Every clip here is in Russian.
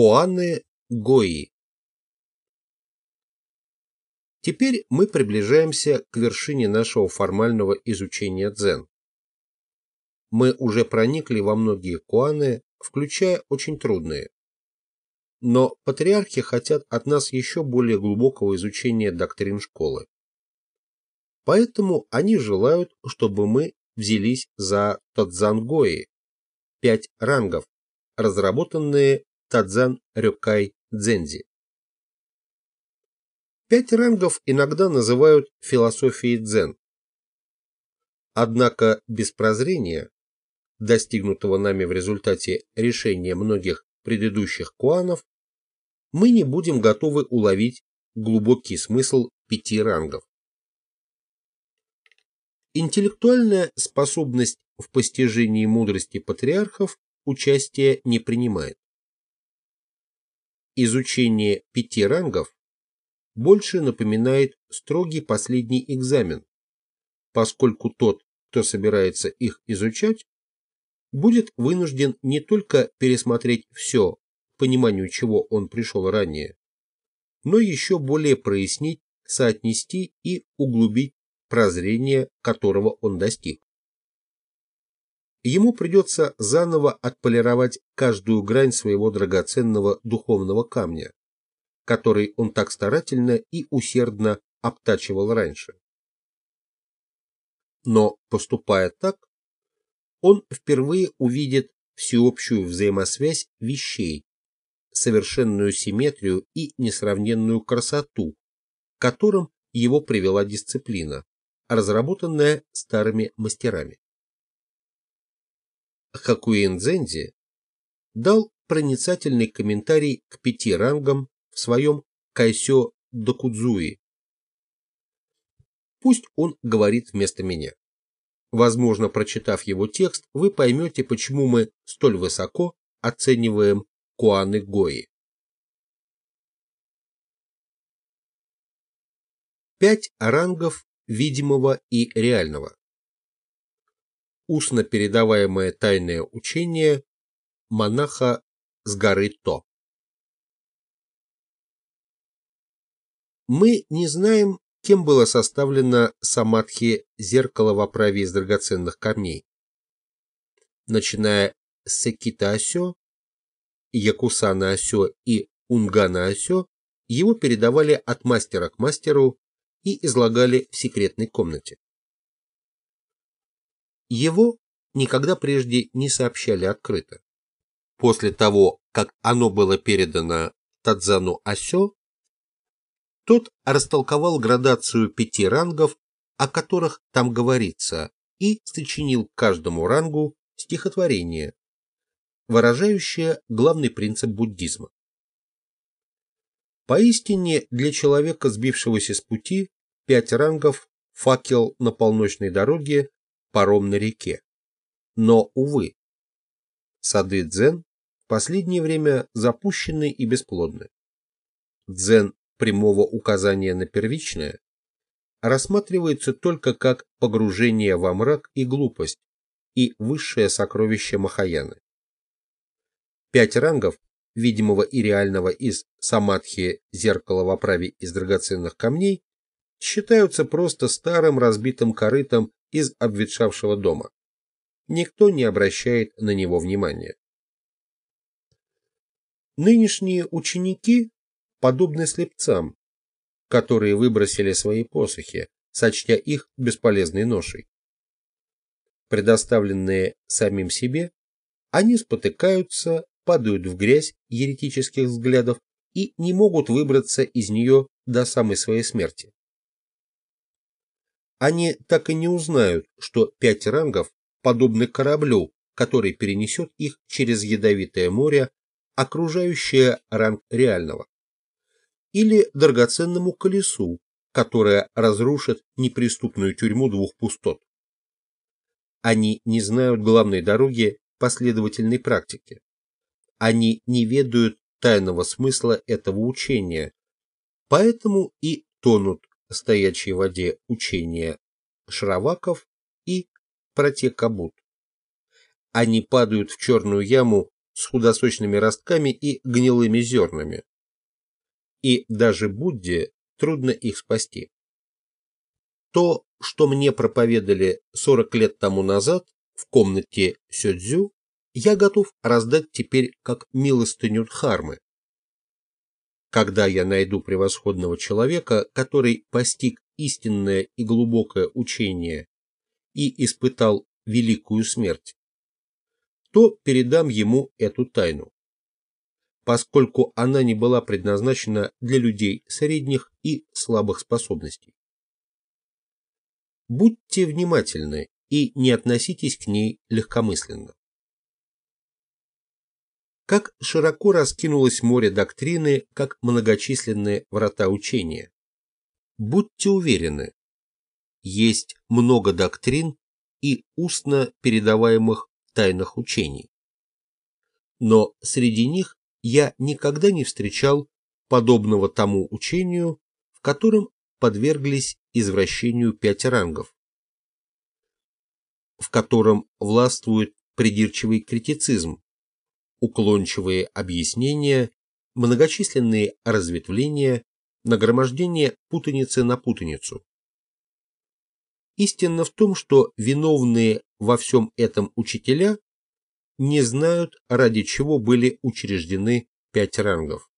Коаны Гои Теперь мы приближаемся к вершине нашего формального изучения дзен. Мы уже проникли во многие куаны, включая очень трудные. Но патриархи хотят от нас еще более глубокого изучения доктрин школы. Поэтому они желают, чтобы мы взялись за Тадзангои, пять рангов, разработанные Тадзан Рёкай Дзензи. Пять рангов иногда называют философией дзен. Однако без прозрения, достигнутого нами в результате решения многих предыдущих куанов, мы не будем готовы уловить глубокий смысл пяти рангов. Интеллектуальная способность в постижении мудрости патриархов участия не принимает. Изучение пяти рангов больше напоминает строгий последний экзамен, поскольку тот, кто собирается их изучать, будет вынужден не только пересмотреть все, к пониманию чего он пришел ранее, но еще более прояснить, соотнести и углубить прозрение, которого он достиг. Ему придется заново отполировать каждую грань своего драгоценного духовного камня, который он так старательно и усердно обтачивал раньше. Но, поступая так, он впервые увидит всеобщую взаимосвязь вещей, совершенную симметрию и несравненную красоту, к которым его привела дисциплина, разработанная старыми мастерами. Хакуин Дзензи дал проницательный комментарий к пяти рангам в своем Кайсё Докудзуи. Пусть он говорит вместо меня. Возможно, прочитав его текст, вы поймете, почему мы столь высоко оцениваем Куаны Гои. Пять рангов видимого и реального. Устно передаваемое тайное учение монаха с горы То. Мы не знаем, кем было составлено самадхи зеркало в оправе из драгоценных камней. Начиная с Секита-осё, Якусана-осё и Унгана-осё, его передавали от мастера к мастеру и излагали в секретной комнате. Его никогда прежде не сообщали открыто. После того, как оно было передано Тадзану Асё, тот растолковал градацию пяти рангов, о которых там говорится, и сочинил каждому рангу стихотворение, выражающее главный принцип буддизма. Поистине для человека, сбившегося с пути, пять рангов – факел на полночной дороге, паром на реке. Но, увы, сады дзен в последнее время запущены и бесплодны. Дзен прямого указания на первичное рассматривается только как погружение во мрак и глупость и высшее сокровище Махаяны. Пять рангов, видимого и реального из самадхи зеркала в оправе из драгоценных камней, считаются просто старым разбитым корытом из обветшавшего дома. Никто не обращает на него внимания. Нынешние ученики подобны слепцам, которые выбросили свои посохи, сочтя их бесполезной ношей. Предоставленные самим себе, они спотыкаются, падают в грязь еретических взглядов и не могут выбраться из нее до самой своей смерти. Они так и не узнают, что пять рангов подобны кораблю, который перенесет их через ядовитое море, окружающее ранг реального или драгоценному колесу, которое разрушит неприступную тюрьму двух пустот. Они не знают главной дороги последовательной практики. Они не ведают тайного смысла этого учения, поэтому и тонут стоячей воде учения Шраваков и Протекабут. Они падают в черную яму с худосочными ростками и гнилыми зернами. И даже Будде трудно их спасти. То, что мне проповедали 40 лет тому назад в комнате Сёдзю, я готов раздать теперь как милостыню Дхармы. Когда я найду превосходного человека, который постиг истинное и глубокое учение и испытал великую смерть, то передам ему эту тайну, поскольку она не была предназначена для людей средних и слабых способностей. Будьте внимательны и не относитесь к ней легкомысленно. Как широко раскинулось море доктрины, как многочисленные врата учения. Будьте уверены, есть много доктрин и устно передаваемых тайных учений. Но среди них я никогда не встречал подобного тому учению, в котором подверглись извращению пять рангов, в котором властвует придирчивый критицизм, уклончивые объяснения, многочисленные разветвления, нагромождение путаницы на путаницу. Истинно в том, что виновные во всем этом учителя не знают, ради чего были учреждены пять рангов.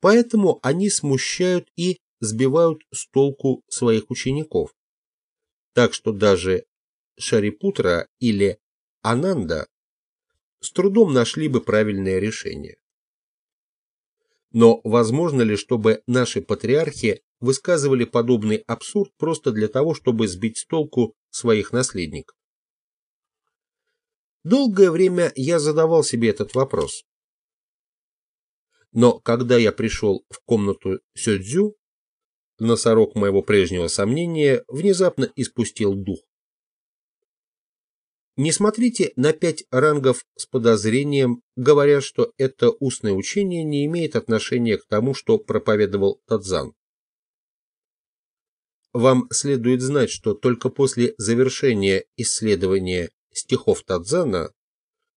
Поэтому они смущают и сбивают с толку своих учеников. Так что даже Шарипутра или Ананда с трудом нашли бы правильное решение. Но возможно ли, чтобы наши патриархи высказывали подобный абсурд просто для того, чтобы сбить с толку своих наследников? Долгое время я задавал себе этот вопрос. Но когда я пришел в комнату Сёдзю, носорог моего прежнего сомнения внезапно испустил дух. Не смотрите на пять рангов с подозрением, говоря, что это устное учение не имеет отношения к тому, что проповедовал Тадзан. Вам следует знать, что только после завершения исследования стихов Тадзана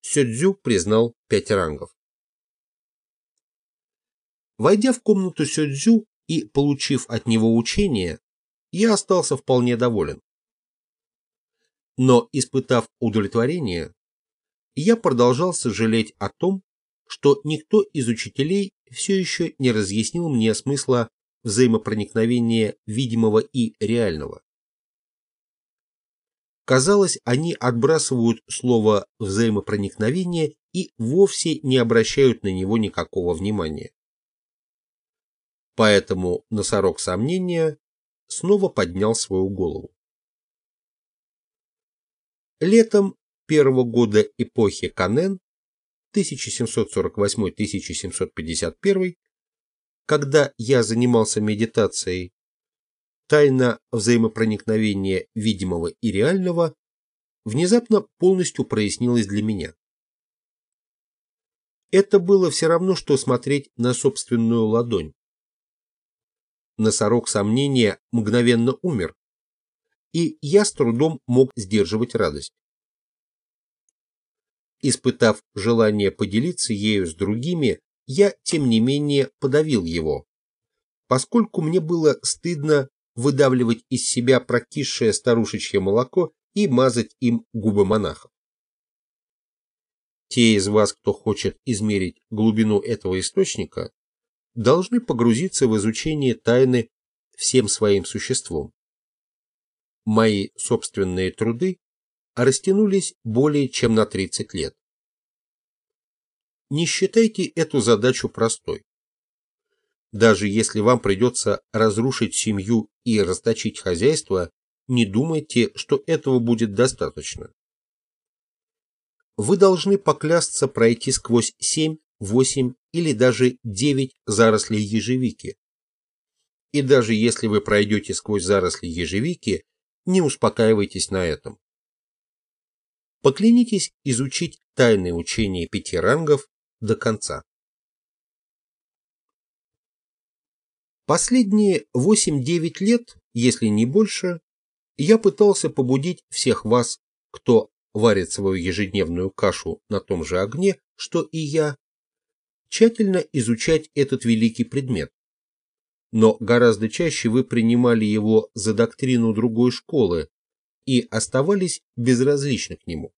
Сёдзю признал пять рангов. Войдя в комнату Сёдзю и получив от него учение, я остался вполне доволен. Но, испытав удовлетворение, я продолжал сожалеть о том, что никто из учителей все еще не разъяснил мне смысла взаимопроникновения видимого и реального. Казалось, они отбрасывают слово «взаимопроникновение» и вовсе не обращают на него никакого внимания. Поэтому носорог сомнения снова поднял свою голову. Летом первого года эпохи Канен 1748-1751, когда я занимался медитацией, тайна взаимопроникновения видимого и реального внезапно полностью прояснилась для меня. Это было все равно, что смотреть на собственную ладонь. Носорог сомнения мгновенно умер, и я с трудом мог сдерживать радость. Испытав желание поделиться ею с другими, я, тем не менее, подавил его, поскольку мне было стыдно выдавливать из себя прокисшее старушечье молоко и мазать им губы монахов. Те из вас, кто хочет измерить глубину этого источника, должны погрузиться в изучение тайны всем своим существом мои собственные труды растянулись более чем на 30 лет. Не считайте эту задачу простой. Даже если вам придется разрушить семью и расточить хозяйство, не думайте, что этого будет достаточно. Вы должны поклясться пройти сквозь 7, 8 или даже 9 зарослей ежевики. И даже если вы пройдете сквозь заросли ежевики, не успокаивайтесь на этом. Поклянитесь изучить тайные учения пяти рангов до конца. Последние 8-9 лет, если не больше, я пытался побудить всех вас, кто варит свою ежедневную кашу на том же огне, что и я, тщательно изучать этот великий предмет. Но гораздо чаще вы принимали его за доктрину другой школы и оставались безразличны к нему.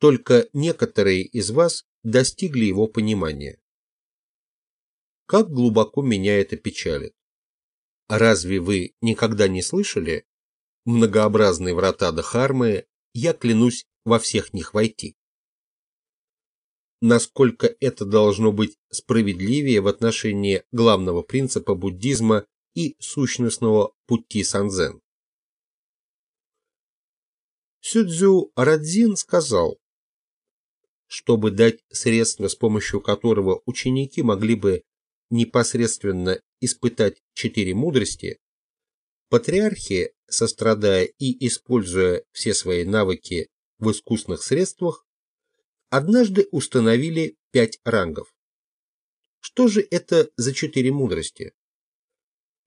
Только некоторые из вас достигли его понимания. Как глубоко меня это печалит. Разве вы никогда не слышали? Многообразные врата Дахармы, я клянусь во всех них войти. Насколько это должно быть справедливее в отношении главного принципа буддизма и сущностного пути Санзен. Сюдзю Радзин сказал, чтобы дать средство, с помощью которого ученики могли бы непосредственно испытать четыре мудрости, патриархи, сострадая и используя все свои навыки в искусных средствах, однажды установили пять рангов. Что же это за четыре мудрости?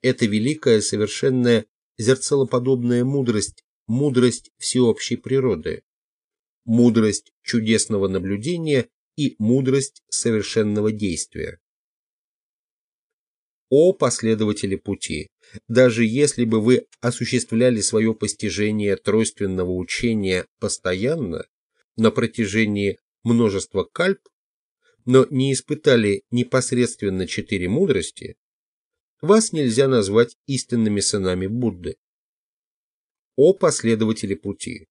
Это великая, совершенная, зерцалоподобная мудрость, мудрость всеобщей природы, мудрость чудесного наблюдения и мудрость совершенного действия. О последователи пути! Даже если бы вы осуществляли свое постижение тройственного учения постоянно, на протяжении множества кальп, но не испытали непосредственно четыре мудрости, вас нельзя назвать истинными сынами Будды. О последователи пути!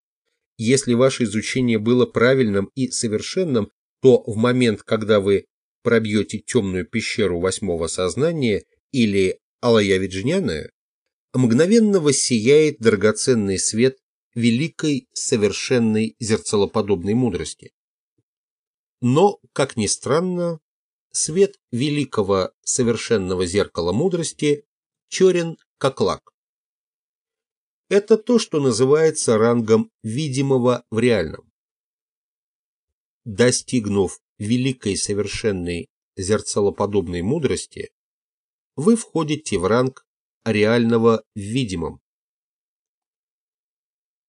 Если ваше изучение было правильным и совершенным, то в момент, когда вы пробьете темную пещеру восьмого сознания или Алая мгновенно воссияет драгоценный свет великой совершенной зерцалоподобной мудрости. Но, как ни странно, свет великого совершенного зеркала мудрости черен как лак. Это то, что называется рангом видимого в реальном. Достигнув великой совершенной зерцалоподобной мудрости, вы входите в ранг реального в видимом.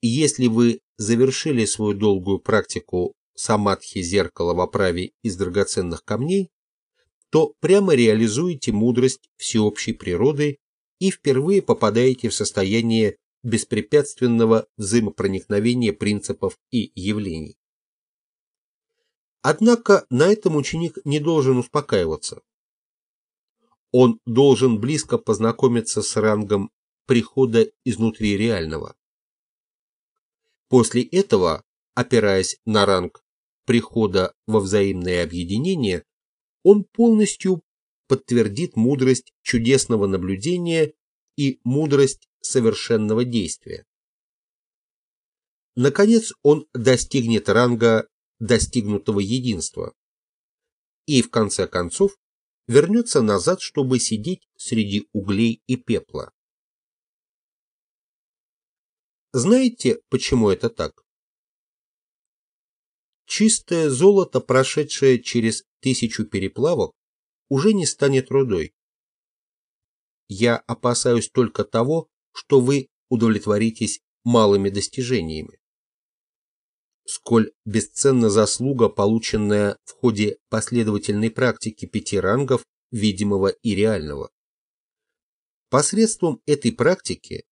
Если вы завершили свою долгую практику самадхи зеркала в оправе из драгоценных камней, то прямо реализуете мудрость всеобщей природы и впервые попадаете в состояние беспрепятственного взаимопроникновения принципов и явлений. Однако на этом ученик не должен успокаиваться. Он должен близко познакомиться с рангом прихода изнутри реального. После этого, опираясь на ранг прихода во взаимное объединение, он полностью подтвердит мудрость чудесного наблюдения и мудрость совершенного действия. Наконец он достигнет ранга достигнутого единства и в конце концов вернется назад, чтобы сидеть среди углей и пепла. Знаете, почему это так? Чистое золото, прошедшее через тысячу переплавок, уже не станет рудой. Я опасаюсь только того, что вы удовлетворитесь малыми достижениями. Сколь бесценна заслуга, полученная в ходе последовательной практики пяти рангов видимого и реального. Посредством этой практики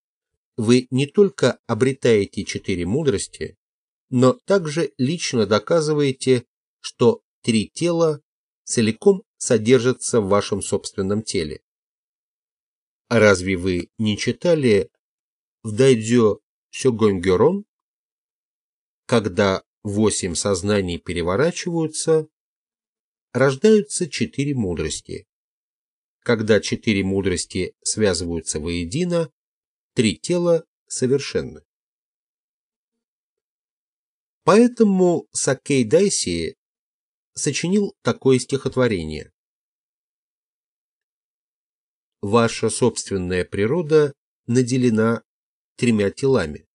вы не только обретаете четыре мудрости, но также лично доказываете, что три тела целиком содержатся в вашем собственном теле. Разве вы не читали в Дайдзё Сёгонгёрон, когда восемь сознаний переворачиваются, рождаются четыре мудрости. Когда четыре мудрости связываются воедино, три тела совершенны. Поэтому Сакей Дайси сочинил такое стихотворение. Ваша собственная природа наделена тремя телами.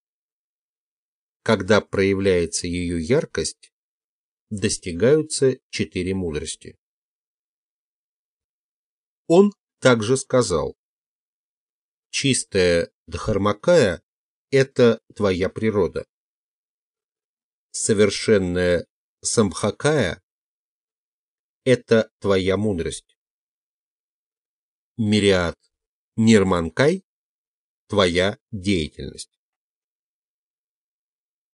Когда проявляется ее яркость, достигаются четыре мудрости. Он также сказал, чистая Дхармакая – это твоя природа. Совершенная самбхакая – это твоя мудрость. Мириад Нирманкай – твоя деятельность.